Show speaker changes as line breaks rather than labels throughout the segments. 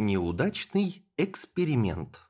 Неудачный эксперимент.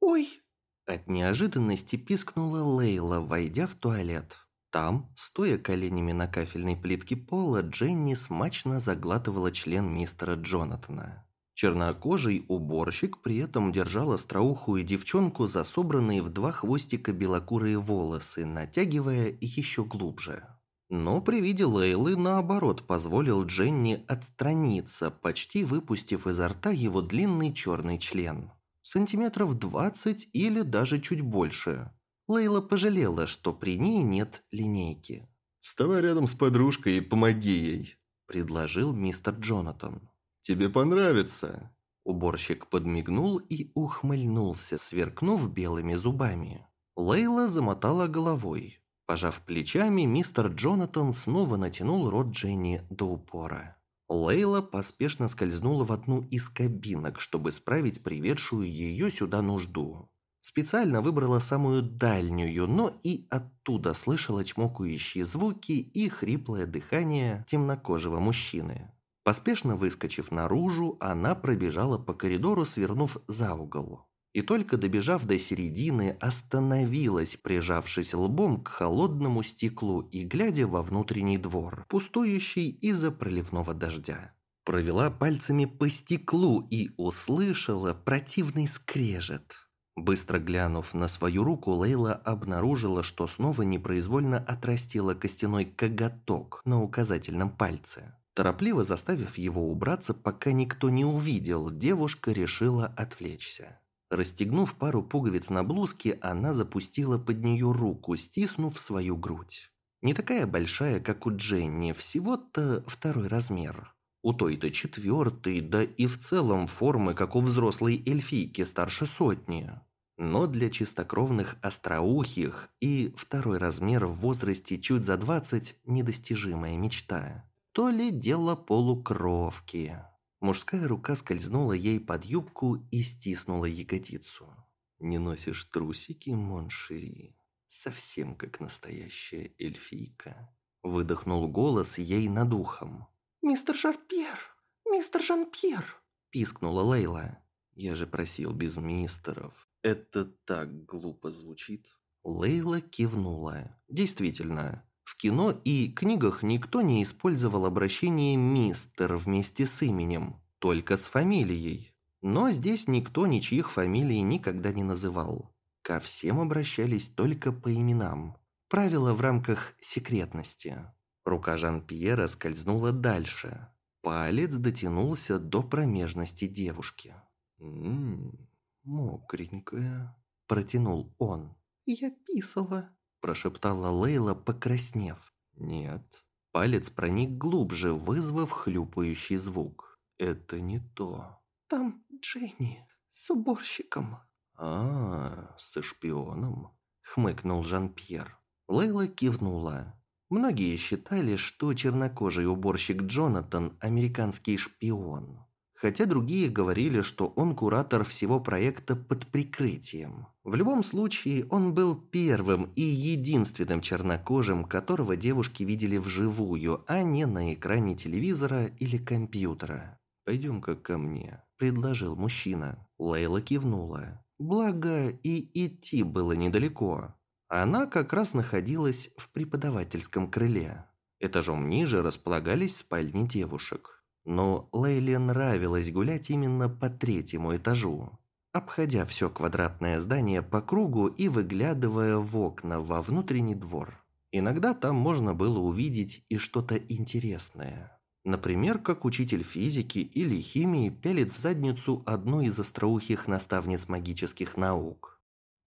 «Ой!» От неожиданности пискнула Лейла, войдя в туалет. Там, стоя коленями на кафельной плитке пола, Дженни смачно заглатывала член мистера Джонатана. Чернокожий уборщик при этом держал остроухую девчонку за собранные в два хвостика белокурые волосы, натягивая их еще глубже. Но при виде Лейлы, наоборот, позволил Дженни отстраниться, почти выпустив изо рта его длинный черный член. Сантиметров двадцать или даже чуть больше. Лейла пожалела, что при ней нет линейки.
«Вставай рядом с подружкой и помоги ей», – предложил мистер Джонатан. «Тебе понравится».
Уборщик подмигнул и ухмыльнулся, сверкнув белыми зубами. Лейла замотала головой. Пожав плечами, мистер Джонатан снова натянул рот Дженни до упора. Лейла поспешно скользнула в одну из кабинок, чтобы справить приведшую ее сюда нужду. Специально выбрала самую дальнюю, но и оттуда слышала чмокающие звуки и хриплое дыхание темнокожего мужчины. Поспешно выскочив наружу, она пробежала по коридору, свернув за угол и только добежав до середины, остановилась, прижавшись лбом к холодному стеклу и глядя во внутренний двор, пустующий из-за проливного дождя. Провела пальцами по стеклу и услышала противный скрежет. Быстро глянув на свою руку, Лейла обнаружила, что снова непроизвольно отрастила костяной коготок на указательном пальце. Торопливо заставив его убраться, пока никто не увидел, девушка решила отвлечься. Расстегнув пару пуговиц на блузке, она запустила под нее руку, стиснув свою грудь. Не такая большая, как у Дженни, всего-то второй размер. У той-то четвертый, да и в целом формы, как у взрослой эльфийки старше сотни. Но для чистокровных остроухих и второй размер в возрасте чуть за двадцать – недостижимая мечта. То ли дело полукровки. Мужская рука скользнула ей под юбку и стиснула ягодицу. «Не носишь трусики, mon chéri? Совсем как настоящая эльфийка». Выдохнул голос ей над ухом.
«Мистер Жарпьер! Мистер Жан-Пьер!»
Пискнула Лейла. «Я же просил без мистеров. Это так глупо звучит». Лейла кивнула. «Действительно, в кино и книгах никто не использовал обращение «мистер» вместе с именем, только с фамилией. Но здесь никто ничьих фамилий никогда не называл. Ко всем обращались только по именам. Правило в рамках секретности. Рука Жан-Пьера скользнула дальше. Палец дотянулся до промежности девушки. «Ммм, мокренькая», – протянул он.
«Я писала»,
прошептала Лейла, покраснев. «Нет». Палец проник глубже, вызвав хлюпающий звук. «Это не то».
«Там Дженни с уборщиком».
«А, со шпионом», — хмыкнул Жан-Пьер. Лейла кивнула. Многие считали, что чернокожий уборщик Джонатан – американский шпион хотя другие говорили, что он куратор всего проекта под прикрытием. В любом случае, он был первым и единственным чернокожим, которого девушки видели вживую, а не на экране телевизора или компьютера. «Пойдем-ка ко мне», – предложил мужчина. Лейла кивнула. Благо, и идти было недалеко. Она как раз находилась в преподавательском крыле. Этажом ниже располагались спальни девушек. Но Лейле нравилось гулять именно по третьему этажу, обходя все квадратное здание по кругу и выглядывая в окна во внутренний двор. Иногда там можно было увидеть и что-то интересное. Например, как учитель физики или химии пялит в задницу одной из остроухих наставниц магических наук.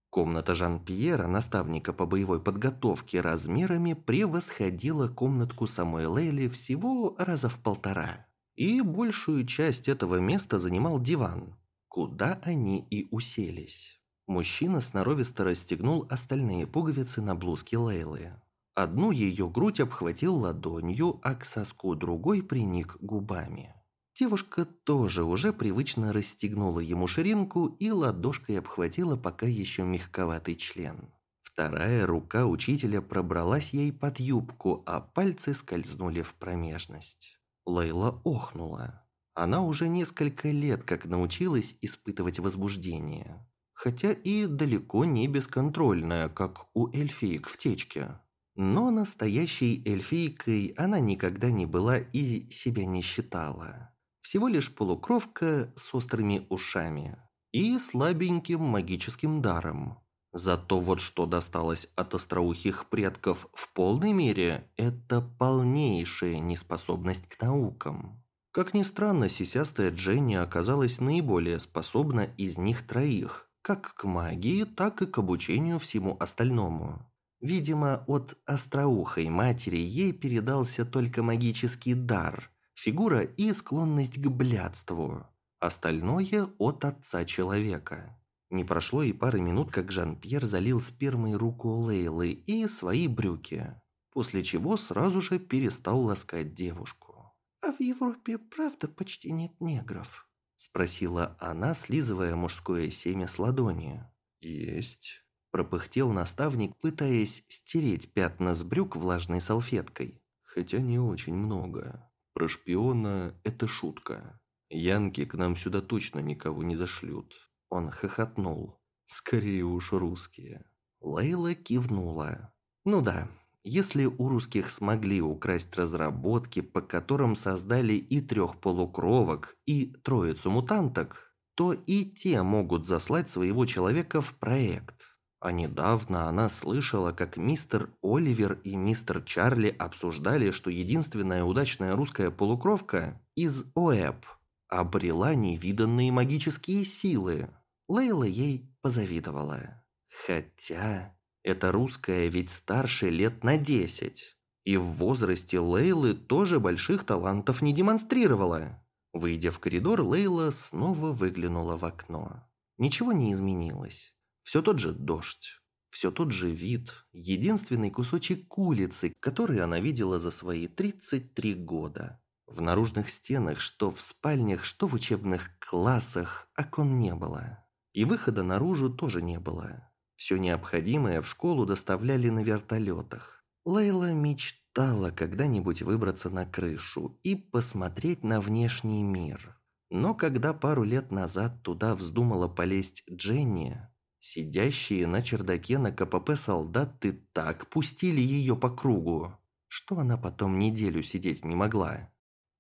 Комната Жан-Пьера, наставника по боевой подготовке, размерами превосходила комнатку самой Лейли всего раза в полтора и большую часть этого места занимал диван, куда они и уселись. Мужчина сноровисто расстегнул остальные пуговицы на блузке Лейлы. Одну ее грудь обхватил ладонью, а к соску другой приник губами. Девушка тоже уже привычно расстегнула ему ширинку и ладошкой обхватила пока еще мягковатый член. Вторая рука учителя пробралась ей под юбку, а пальцы скользнули в промежность. Лейла охнула. Она уже несколько лет как научилась испытывать возбуждение. Хотя и далеко не бесконтрольное, как у эльфиек в течке. Но настоящей эльфийкой она никогда не была и себя не считала. Всего лишь полукровка с острыми ушами и слабеньким магическим даром. Зато вот что досталось от остроухих предков в полной мере – это полнейшая неспособность к наукам. Как ни странно, сисястая Дженни оказалась наиболее способна из них троих, как к магии, так и к обучению всему остальному. Видимо, от остроухой матери ей передался только магический дар, фигура и склонность к блядству. Остальное от отца человека. Не прошло и пары минут, как Жан-Пьер залил спермой руку Лейлы и свои брюки, после чего сразу же перестал ласкать девушку.
«А в Европе правда почти нет негров?»
Спросила она, слизывая мужское семя с ладони.
«Есть», –
пропыхтел наставник, пытаясь стереть пятна с брюк влажной салфеткой.
«Хотя не очень много. Про шпиона – это шутка. Янки к нам сюда точно никого не зашлют.
Он хохотнул.
«Скорее уж русские».
Лейла кивнула. «Ну да, если у русских смогли украсть разработки, по которым создали и трех полукровок, и троицу мутанток, то и те могут заслать своего человека в проект. А недавно она слышала, как мистер Оливер и мистер Чарли обсуждали, что единственная удачная русская полукровка из ОЭП обрела невиданные магические силы. Лейла ей позавидовала. Хотя, эта русская ведь старше лет на десять. И в возрасте Лейлы тоже больших талантов не демонстрировала. Выйдя в коридор, Лейла снова выглянула в окно. Ничего не изменилось. Все тот же дождь. Все тот же вид, единственный кусочек улицы, который она видела за свои 33 года. В наружных стенах, что в спальнях, что в учебных классах, окон не было. И выхода наружу тоже не было. Все необходимое в школу доставляли на вертолетах. Лейла мечтала когда-нибудь выбраться на крышу и посмотреть на внешний мир. Но когда пару лет назад туда вздумала полезть Дженни, сидящие на чердаке на КПП солдаты так пустили ее по кругу, что она потом неделю сидеть не могла.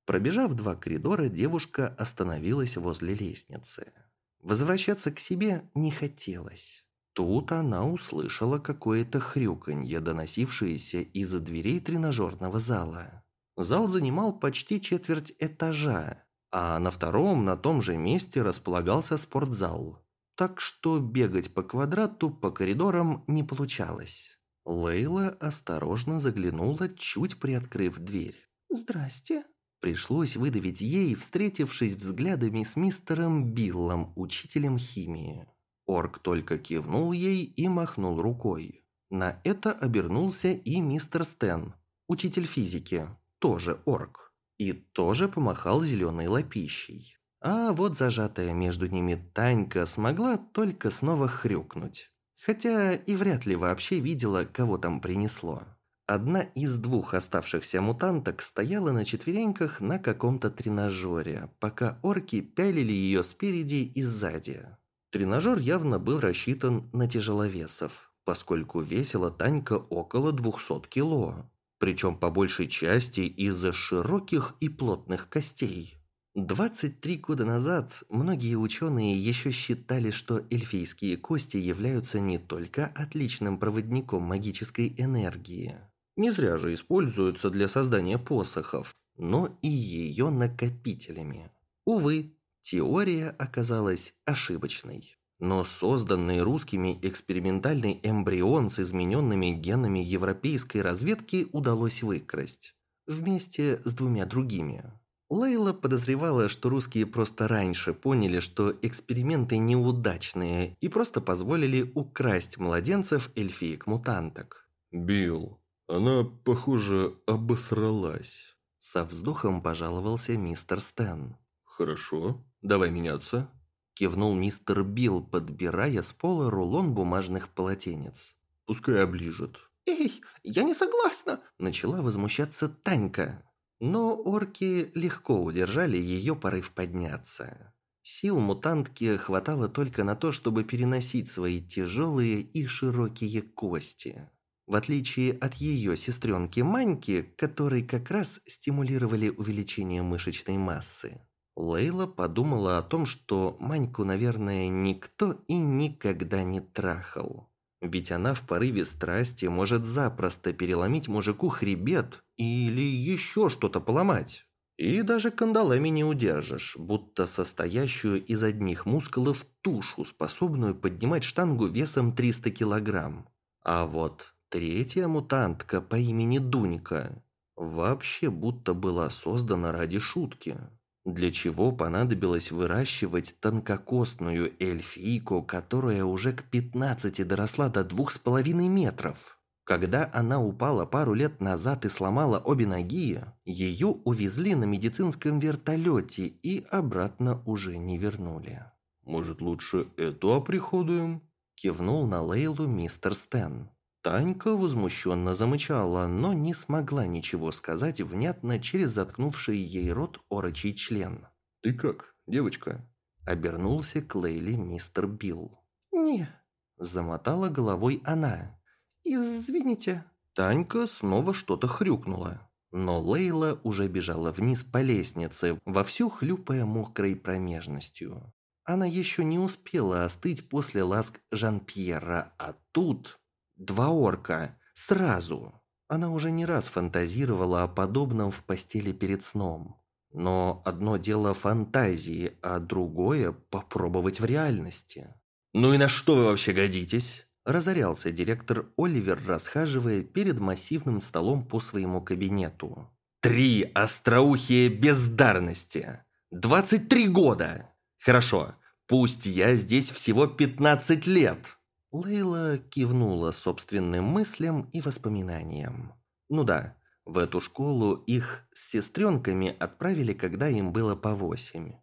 Пробежав два коридора, девушка остановилась возле лестницы. Возвращаться к себе не хотелось. Тут она услышала какое-то хрюканье, доносившееся из-за дверей тренажерного зала. Зал занимал почти четверть этажа, а на втором на том же месте располагался спортзал. Так что бегать по квадрату по коридорам не получалось. Лейла осторожно заглянула, чуть приоткрыв дверь.
«Здрасте»,
Пришлось выдавить ей, встретившись взглядами с мистером Биллом, учителем химии. Орк только кивнул ей и махнул рукой. На это обернулся и мистер Стэн, учитель физики, тоже орк, и тоже помахал зеленой лапищей. А вот зажатая между ними Танька смогла только снова хрюкнуть. Хотя и вряд ли вообще видела, кого там принесло. Одна из двух оставшихся мутанток стояла на четвереньках на каком-то тренажере, пока орки пялили ее спереди и сзади. Тренажер явно был рассчитан на тяжеловесов, поскольку весила Танька около 200 кило, причем по большей части из-за широких и плотных костей. 23 года назад многие ученые еще считали, что эльфийские кости являются не только отличным проводником магической энергии, не зря же используются для создания посохов, но и ее накопителями. Увы, теория оказалась ошибочной. Но созданный русскими экспериментальный эмбрион с измененными генами европейской разведки удалось выкрасть. Вместе с двумя другими. Лейла подозревала, что русские просто раньше поняли, что эксперименты неудачные и просто позволили украсть младенцев эльфиек-мутанток.
«Билл, она, похоже, обосралась.
Со вздохом пожаловался мистер Стэн.
Хорошо, давай меняться.
Кивнул мистер Билл, подбирая с пола рулон бумажных полотенец.
Пускай оближет.
«Эй, я не согласна!»
Начала возмущаться Танька. Но орки легко удержали ее порыв подняться. Сил мутантки хватало только на то, чтобы переносить свои тяжелые и широкие кости. В отличие от ее сестренки Маньки, которые как раз стимулировали увеличение мышечной массы. Лейла подумала о том, что Маньку, наверное, никто и никогда не трахал. Ведь она в порыве страсти может запросто переломить мужику хребет или еще что-то поломать. И даже кандалами не удержишь, будто состоящую из одних мускулов тушу, способную поднимать штангу весом 300 килограмм. А вот третья мутантка по имени Дунька вообще будто была создана ради шутки. Для чего понадобилось выращивать тонкокостную эльфийку, которая уже к 15 доросла до двух с половиной метров? Когда она упала пару лет назад и сломала обе ноги, ее увезли на медицинском вертолете и обратно уже не вернули.
«Может, лучше эту оприходуем?»
– кивнул на Лейлу мистер Стэн. Танька возмущенно замычала, но не смогла ничего сказать внятно через заткнувший ей рот орочий член.
«Ты как, девочка?»
Обернулся к Лейле мистер Билл.
«Не», –
замотала головой она.
«Извините».
Танька снова что-то хрюкнула. Но Лейла уже бежала вниз по лестнице, вовсю хлюпая мокрой промежностью. Она еще не успела остыть после ласк Жан-Пьера, а тут... Два орка. Сразу. Она уже не раз фантазировала о подобном в постели перед сном. Но одно дело фантазии, а другое – попробовать в реальности. «Ну и на что вы вообще годитесь?» Разорялся директор Оливер, расхаживая перед массивным столом по своему кабинету. «Три остроухие бездарности! Двадцать три года! Хорошо, пусть я здесь всего пятнадцать лет!» Лейла кивнула собственным мыслям и воспоминаниям. Ну да, в эту школу их с сестренками отправили, когда им было по восемь.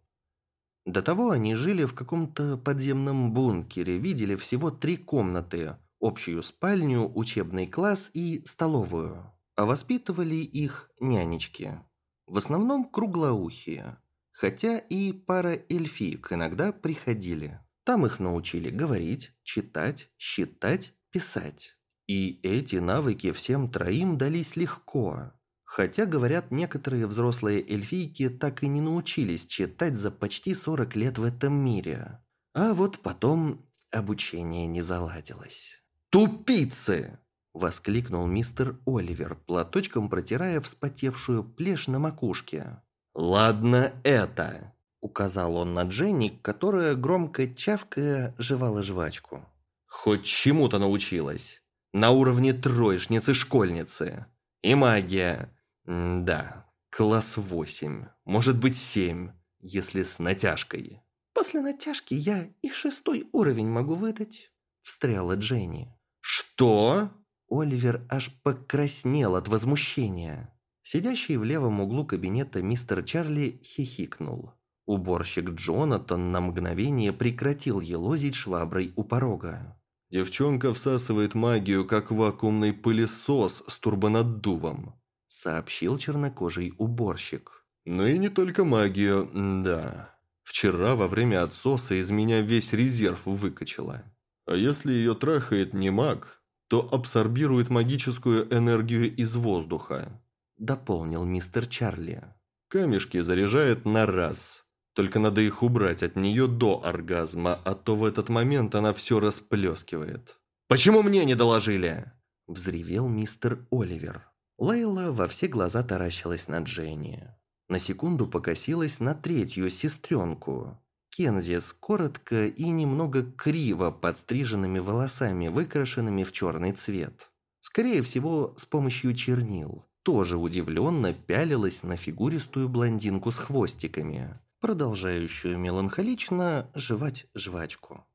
До того они жили в каком-то подземном бункере, видели всего три комнаты – общую спальню, учебный класс и столовую. А воспитывали их нянечки. В основном круглоухие. Хотя и пара эльфиек иногда приходили. Там их научили говорить, читать, считать, писать. И эти навыки всем троим дались легко. Хотя, говорят, некоторые взрослые эльфийки так и не научились читать за почти 40 лет в этом мире. А вот потом обучение не заладилось. «Тупицы!» – воскликнул мистер Оливер, платочком протирая вспотевшую плешь на макушке. «Ладно это!» Указал он на Дженни, которая, громко чавкая, жевала жвачку. «Хоть чему-то научилась. На уровне троечницы-школьницы. И магия. М да, класс восемь. Может быть семь, если с натяжкой».
«После натяжки я и шестой уровень могу выдать», – встряла Дженни.
«Что?» Оливер аж покраснел от возмущения. Сидящий в левом углу кабинета мистер Чарли хихикнул. Уборщик Джонатан на мгновение прекратил елозить шваброй у порога.
«Девчонка всасывает магию, как вакуумный пылесос с турбонаддувом»,
сообщил чернокожий уборщик.
«Ну и не только магию, да. Вчера во время отсоса из меня весь резерв выкачала. А если ее трахает не маг, то абсорбирует магическую энергию из воздуха»,
дополнил мистер Чарли.
«Камешки заряжает на раз». Только надо их убрать от нее до оргазма, а то в этот момент она все расплескивает.
«Почему мне не доложили?» – взревел мистер Оливер. Лейла во все глаза таращилась на Дженни. На секунду покосилась на третью сестренку. Кензи с коротко и немного криво подстриженными волосами, выкрашенными в черный цвет. Скорее всего, с помощью чернил. Тоже удивленно пялилась на фигуристую блондинку с хвостиками продолжающую меланхолично жевать жвачку.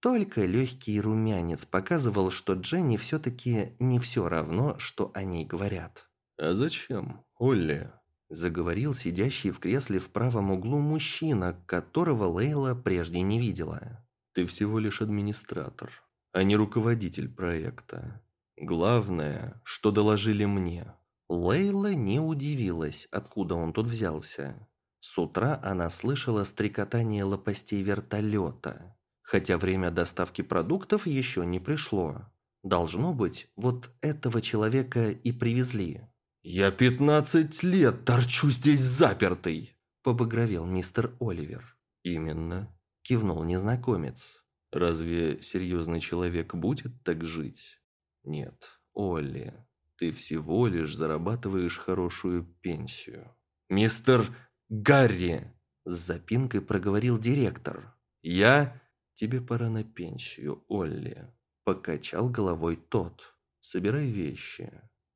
Только легкий румянец показывал, что Дженни все-таки не все равно, что о ней говорят.
«А зачем, Олли?»
Заговорил сидящий в кресле в правом углу мужчина, которого Лейла прежде не видела.
«Ты всего лишь администратор, а не руководитель проекта. Главное, что доложили мне.
Лейла не удивилась, откуда он тут взялся. С утра она слышала стрекотание лопастей вертолета, хотя время доставки продуктов еще не пришло. Должно быть, вот этого человека и привезли.
«Я пятнадцать лет торчу здесь запертый!»
– побагровел мистер Оливер.
«Именно», –
кивнул незнакомец.
«Разве серьезный человек будет так жить?» «Нет, Олли, ты всего лишь зарабатываешь хорошую пенсию».
«Мистер Гарри!» – с запинкой проговорил директор. «Я...»
«Тебе пора на пенсию, Олли», Покачал головой тот. Собирай вещи.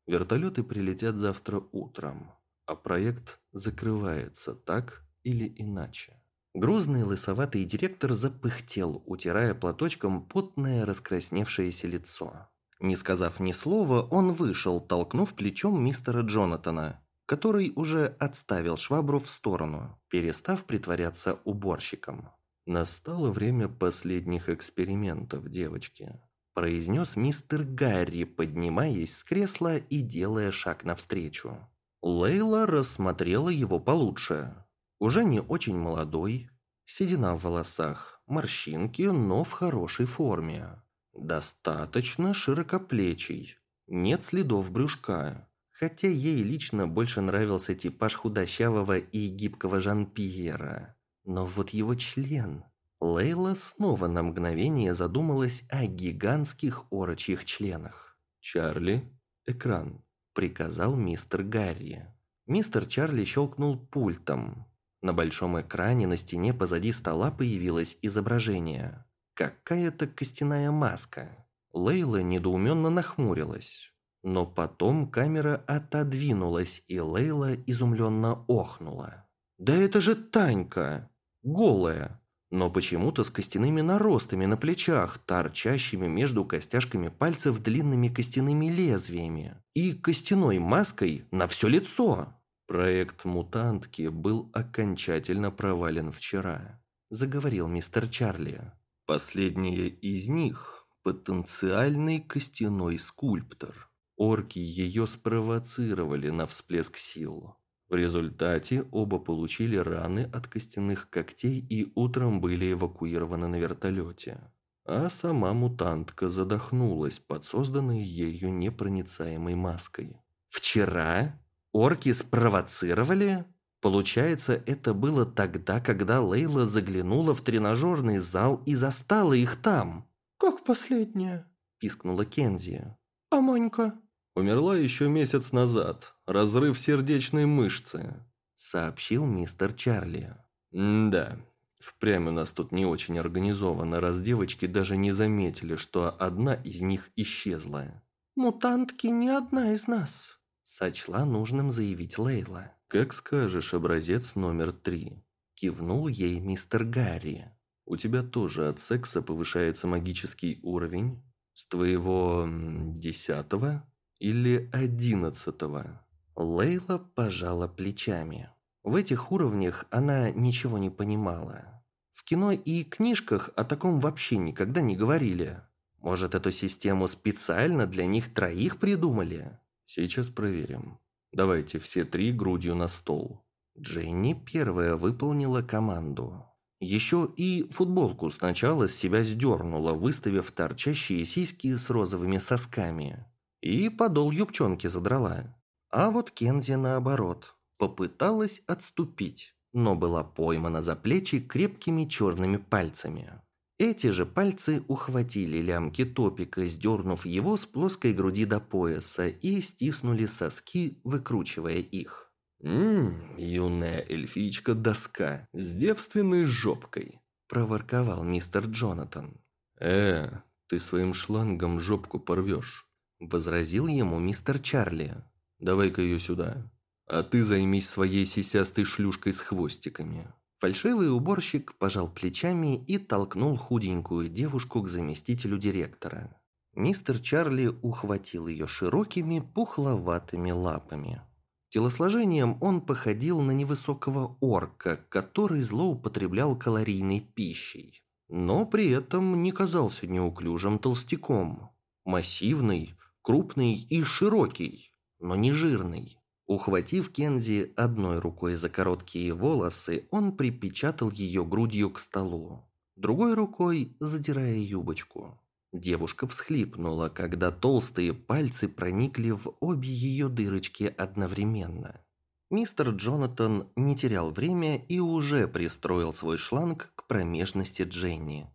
Вертолеты прилетят завтра утром. А проект закрывается так или иначе.
Грузный лысоватый директор запыхтел, утирая платочком потное раскрасневшееся лицо. Не сказав ни слова, он вышел, толкнув плечом мистера Джонатана, который уже отставил швабру в сторону, перестав притворяться уборщиком.
Настало время последних экспериментов, девочки
произнес мистер Гарри, поднимаясь с кресла и делая шаг навстречу. Лейла рассмотрела его получше. Уже не очень молодой, седина в волосах, морщинки, но в хорошей форме. Достаточно широкоплечий, нет следов брюшка. Хотя ей лично больше нравился типаж худощавого и гибкого Жан-Пьера. Но вот его член... Лейла снова на мгновение задумалась о гигантских орочьих членах.
«Чарли, экран», –
приказал мистер Гарри. Мистер Чарли щелкнул пультом. На большом экране на стене позади стола появилось изображение. Какая-то костяная маска. Лейла недоуменно нахмурилась. Но потом камера отодвинулась, и Лейла изумленно охнула. «Да это же Танька! Голая!» но почему-то с костяными наростами на плечах, торчащими между костяшками пальцев длинными костяными лезвиями и костяной маской на все лицо.
Проект «Мутантки» был окончательно провален вчера, заговорил мистер Чарли. Последняя из них – потенциальный костяной скульптор. Орки ее спровоцировали на всплеск сил. В результате оба получили раны от костяных когтей и утром были эвакуированы на вертолете. А сама мутантка задохнулась под созданной ею непроницаемой маской.
«Вчера? Орки спровоцировали?» Получается, это было тогда, когда Лейла заглянула в тренажерный зал и застала их там.
«Как последняя?» – пискнула Кензи. «А Манька?»
Умерла еще месяц назад. Разрыв сердечной мышцы», –
сообщил мистер Чарли.
«Да, впрямь у нас тут не очень организовано, раз девочки даже не заметили, что одна из них исчезла».
«Мутантки не одна из нас», –
сочла нужным заявить Лейла.
«Как скажешь, образец номер три», – кивнул ей мистер Гарри. «У тебя тоже от секса повышается магический уровень? С твоего десятого?» Или одиннадцатого?»
Лейла пожала плечами. В этих уровнях она ничего не понимала. В кино и книжках о таком вообще никогда не говорили. Может, эту систему специально для них троих придумали?
Сейчас проверим. Давайте все три грудью на стол.
Дженни первая выполнила команду. Еще и футболку сначала с себя сдернула, выставив торчащие сиськи с розовыми сосками. И подол юбчонки задрала. А вот Кензи наоборот. Попыталась отступить, но была поймана за плечи крепкими черными пальцами. Эти же пальцы ухватили лямки топика, сдернув его с плоской груди до пояса и стиснули соски, выкручивая их.
«Ммм, юная эльфичка-доска с девственной жопкой», – проворковал мистер Джонатан. «Э, ты своим шлангом жопку порвешь». Возразил ему мистер Чарли. «Давай-ка ее сюда. А ты займись своей сисястой шлюшкой с хвостиками».
Фальшивый уборщик пожал плечами и толкнул худенькую девушку к заместителю директора. Мистер Чарли ухватил ее широкими, пухловатыми лапами. Телосложением он походил на невысокого орка, который злоупотреблял калорийной пищей. Но при этом не казался неуклюжим толстяком. Массивный, крупный и широкий. но не жирный. Ухватив Кензи одной рукой за короткие волосы, он припечатал ее грудью к столу, другой рукой задирая юбочку. Девушка всхлипнула, когда толстые пальцы проникли в обе ее дырочки одновременно. Мистер Джонатан не терял время и уже пристроил свой шланг к промежности Дженни.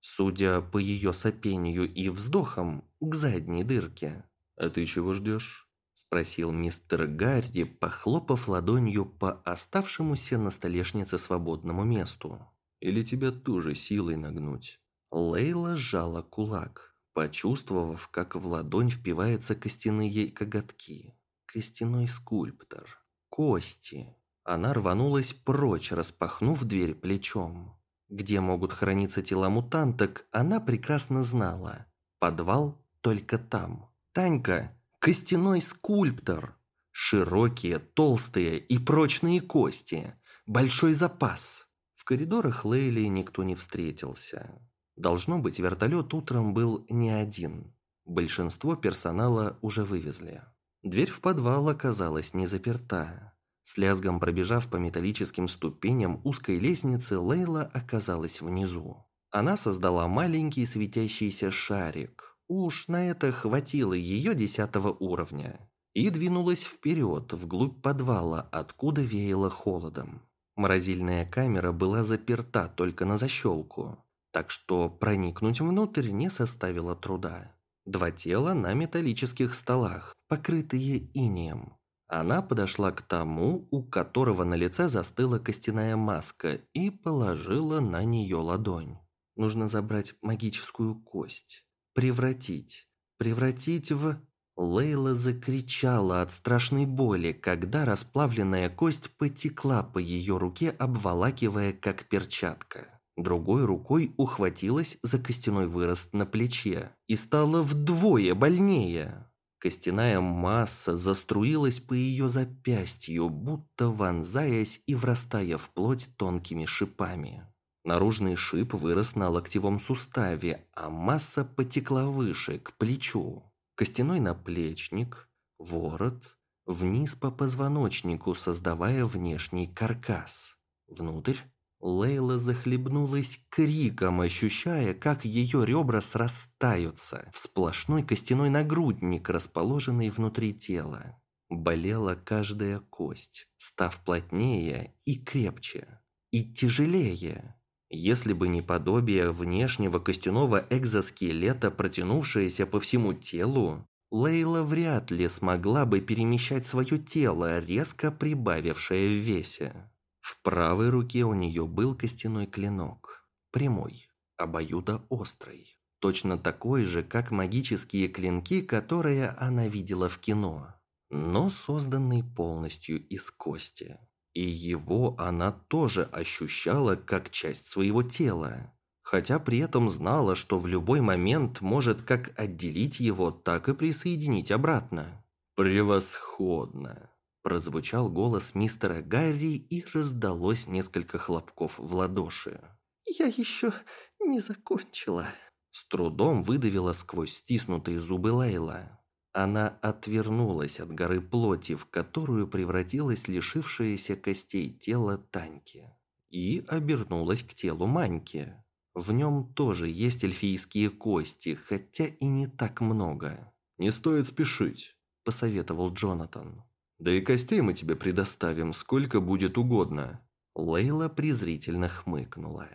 Судя по ее сопению и вздохам, к задней дырке.
«А ты чего ждешь?»
– спросил мистер Гарри, похлопав ладонью по оставшемуся на столешнице свободному месту.
«Или тебя тоже силой нагнуть?»
Лейла сжала кулак, почувствовав, как в ладонь впиваются костяные коготки. Костяной скульптор. Кости. Она рванулась прочь, распахнув дверь плечом. Где могут храниться тела мутанток, она прекрасно знала. Подвал только там. Танька – костяной скульптор. Широкие, толстые и прочные кости. Большой запас. В коридорах Лейли никто не встретился. Должно быть, вертолет утром был не один. Большинство персонала уже вывезли. Дверь в подвал оказалась не заперта. С лязгом пробежав по металлическим ступеням узкой лестницы, Лейла оказалась внизу. Она создала маленький светящийся шарик. Уж на это хватило ее десятого уровня. И двинулась вперед, вглубь подвала, откуда веяло холодом. Морозильная камера была заперта только на защелку так что проникнуть внутрь не составило труда. Два тела на металлических столах, покрытые инеем. Она подошла к тому, у которого на лице застыла костяная маска, и положила на нее ладонь. Нужно забрать магическую кость. Превратить. Превратить в... Лейла закричала от страшной боли, когда расплавленная кость потекла по ее руке, обволакивая как перчатка. Другой рукой ухватилась за костяной вырост на плече и стало вдвое больнее. Костяная масса заструилась по ее запястью, будто вонзаясь и врастая в плоть тонкими шипами. Наружный шип вырос на локтевом суставе, а масса потекла выше, к плечу. Костяной наплечник, ворот, вниз по позвоночнику, создавая внешний каркас. Внутрь Лейла захлебнулась криком, ощущая, как ее ребра срастаются в сплошной костяной нагрудник, расположенный внутри тела. Болела каждая кость, став плотнее и крепче, и тяжелее. Если бы не подобие внешнего костяного экзоскелета, протянувшееся по всему телу, Лейла вряд ли смогла бы перемещать свое тело, резко прибавившее в весе. В правой руке у нее был костяной клинок. Прямой, обоюдоострый. Точно такой же, как магические клинки, которые она видела в кино. Но созданный полностью из кости. И его она тоже ощущала как часть своего тела. Хотя при этом знала, что в любой момент может как отделить его, так и присоединить обратно. «Превосходно!» Прозвучал голос мистера Гарри и раздалось несколько хлопков в ладоши.
«Я еще не закончила», –
с трудом выдавила сквозь стиснутые зубы Лейла. Она отвернулась от горы плоти, в которую превратилась лишившееся костей тело Таньки, и обернулась к телу Маньки. В нем тоже есть эльфийские кости, хотя и не так много.
«Не стоит спешить», – посоветовал Джонатан. Да и костей мы тебе предоставим, сколько будет угодно».
Лейла презрительно хмыкнула.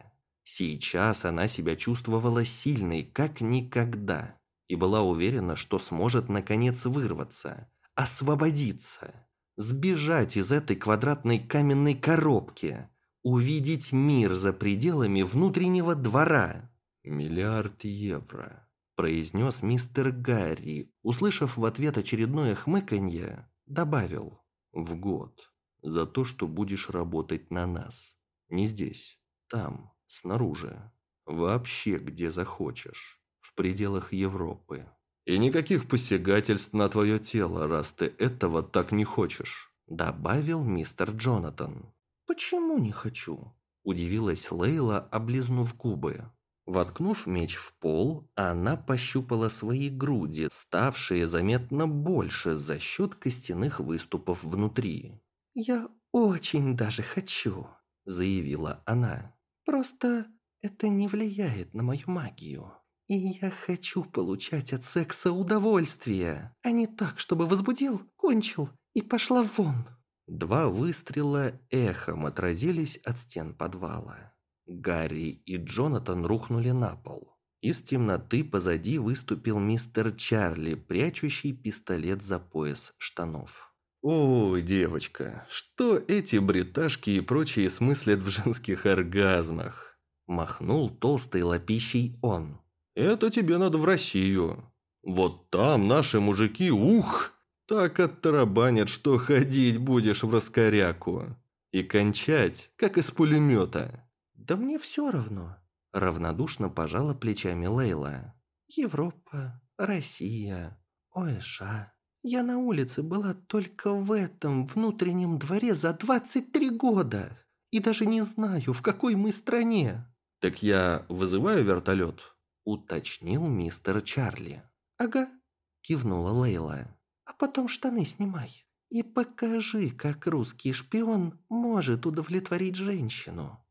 Сейчас она себя чувствовала сильной, как никогда, и была уверена, что сможет наконец вырваться, освободиться, сбежать из этой квадратной каменной коробки, увидеть мир за пределами внутреннего двора.
«Миллиард евро», –
произнес мистер Гарри, услышав в ответ очередное хмыканье, Добавил «в год» за то, что будешь работать на нас. Не здесь, там, снаружи. Вообще, где захочешь. В пределах Европы.
И никаких посягательств на твое тело, раз ты этого так не хочешь.
Добавил мистер Джонатан.
«Почему не хочу?»
Удивилась Лейла, облизнув губы. Воткнув меч в пол, она пощупала свои груди, ставшие заметно больше за счет костяных выступов внутри.
«Я очень даже хочу», – заявила она. «Просто это не влияет на мою магию. И я хочу получать от секса удовольствие, а не так, чтобы возбудил, кончил и пошла вон».
Два выстрела эхом отразились от стен подвала. Гарри и Джонатан рухнули на пол. Из темноты позади выступил мистер Чарли, прячущий пистолет за пояс штанов.
«Ой, девочка, что эти бриташки и прочие смыслят в женских оргазмах?»
Махнул толстой лапищей он.
«Это тебе надо в Россию. Вот там наши мужики, ух, так оттарабанят, что ходить будешь в раскоряку. И кончать, как из пулемета».
«Да мне все равно», – равнодушно пожала плечами Лейла. «Европа, Россия, ОЭША. Я на улице была только в этом внутреннем дворе за 23 года. И даже не знаю, в какой мы стране».
«Так я вызываю вертолет?»
– уточнил мистер Чарли.
«Ага», – кивнула Лейла. «А потом штаны снимай. И покажи, как русский шпион может удовлетворить женщину».